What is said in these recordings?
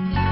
忘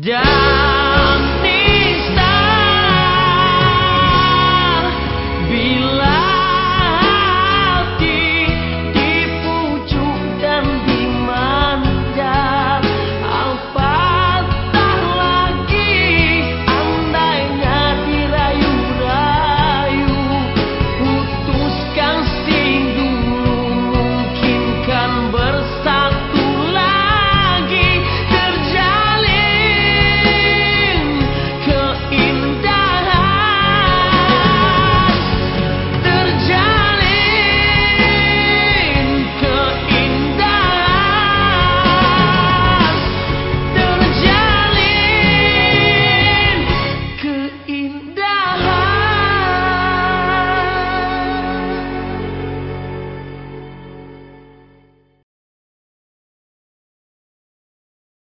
die.